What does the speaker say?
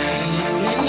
Yeah.